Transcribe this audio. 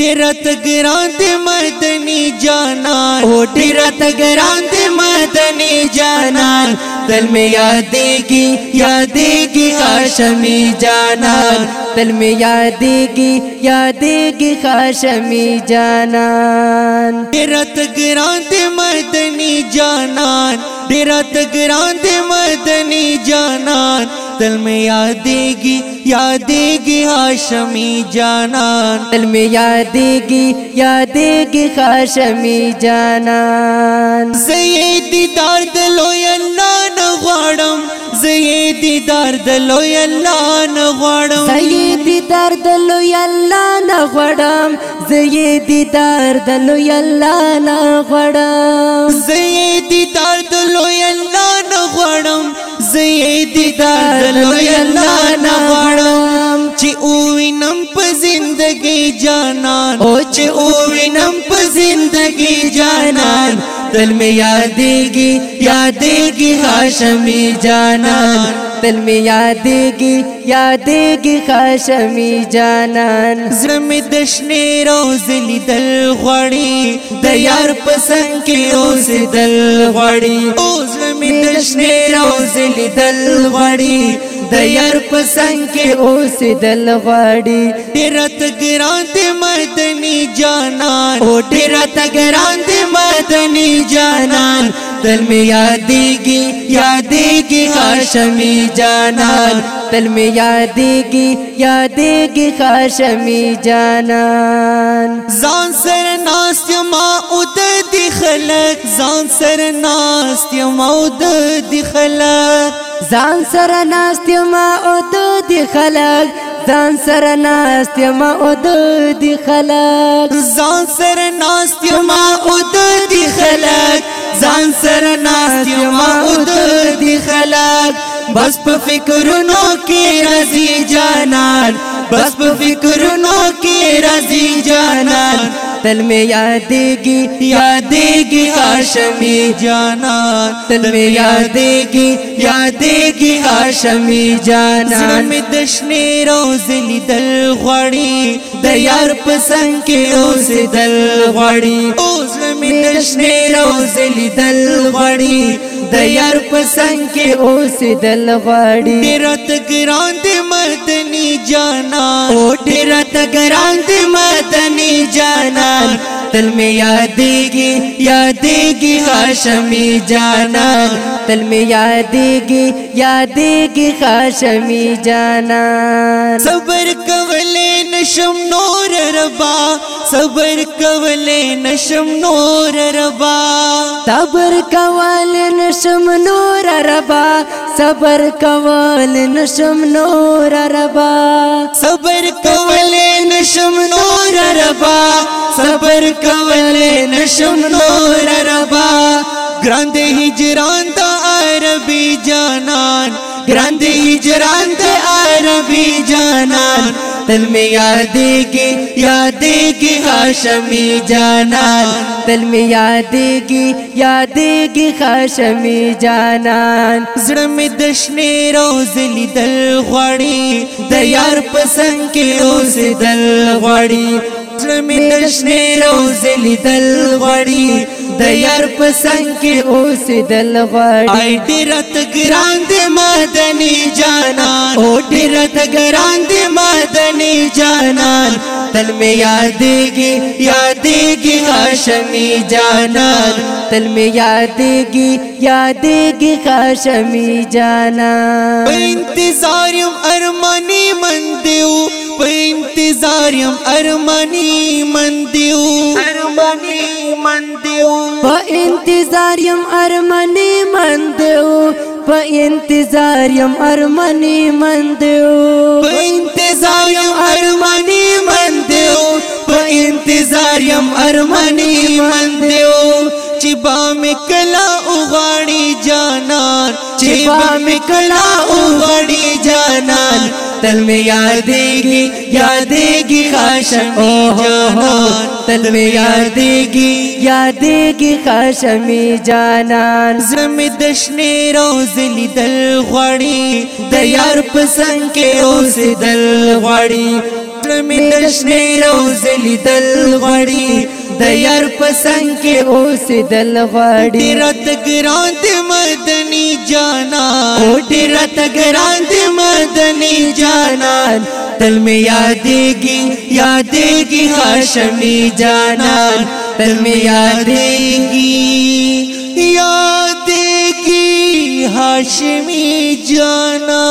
तेरा तगरांत मदनी जाना हो तेरा तगरांत मदनी जाना दिल में यादेगी यादेगी काशमी जाना दिल में यादेगी यादेगी काशमी जाना तेरा तगरांत मदनी जाना तेरा तगरांत मदनी जाना تل میں یادیگی یادیگی ہاشمی جانان تل میں یادیگی یادیگی ہاشمی جانان زیدی دار دلوی اللہ نغوارم زیدی دار دلوی اللہ نغوارم زیدی دار دلوی اللہ نغوارم زیدی دیدار دلوی اللہ نغوارم زیدی دار دلوی اللہ دیدار دلوی اللہ نوارم چی اوی نم پا زندگی جانان او چی اوی نم پا زندگی جانان دل میں یادے گی یادے گی ہاشمی جانان تل می یادېږي یادېږي خاشمی جانان زړه دشنی روز لیدل غوړي د یار پسند کې روز دل غوړي او زړه دشنی روز لیدل غوړي د یار پسند کې اوس دل غوړي تیرت ګران دې مدني جانان او تیرت ګران دې مدني جانان تل می یادېږي یادېږي هاشمي جانان تل می یادېږي یادېږي هاشمي جانان ځان سره ناست یم او د دې خلک ځان سره ناست یم او د دې خلک ځان سره ناست یم او د دې خلک ځان سره ناست یم او د دې خلک ځان سره ناست یم او د دې سره ناست یم او د دي خلک بس په فکرونو کې راځي جانان بس په فکرونو کې راځي جانان تل می یادېږي یادېږي هاشمي جانا تل می یادېږي یادېږي هاشمي جانا زړه می دښنه روز لیدل غړي د یار پسند کې روز دل غړي اوس می دښنه روز لیدل غړي د یار پسند کې اوس دل غړي ډېر تګران دې مدني جانا او ډېر تګران دې تل می یادېږي یادېږي هاشمي جانا تل می یادېږي یادېږي هاشمي جانا صبر کولې نشم نور ربا صبر کولې نشم نور ربا صبر کولې نشم نور ربا صبر کولې نشم نور ربا صبر کولې نشم نور ربا صبر کولې نشم نور ربا ګران دې هجران د عربي جانان ګران دې هجران د عربي جانان تل می یادېږي یادېږي هاشمي جانان تل می یادېږي یادېږي هاشمي جانان زړه می دښنې روز لیدل غوړي د یار پسند کې روز دل غوړي زړمې د شنې روزې لیدل غړي د یار په څنګ کې اوسې دل غړي اې ډیرت ګران دې مدني جانا او ډیرت ګران دې مدني جانا تل می یادېږي یادېږي هاشمی جانان تل می یادېږي یادېږي هاشمی جانان انتظار ارمانی من دیو په انتظار يم ارماني من دیو ارماني من دیو په انتظار يم ارماني من دیو په انتظار يم ارماني من دیو په انتظار يم ارماني من دیو په انتظار يم ارماني من دیو چې با مکلا وغاړي جانان چې با مکلا وغاړي جانان تل میں یادے گی یادے گی خاشم جانا تل میں یادے گی یادے گی خاشمی جانان زمی دشنی روز لیدل غوڑی دیار پسند کے روز دل غوڑی زړه مې د شنې روزې لیدل غړي د یار پسنګ کې اوسې دل غړي رات ګران دې مدني جانا او دې رات ګران دې مدني جانا دل میں یادېږي یادېږي هاشمي جانا دل میں یادېږي یادېږي هاشمي جانا